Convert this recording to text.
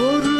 var